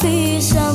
世上。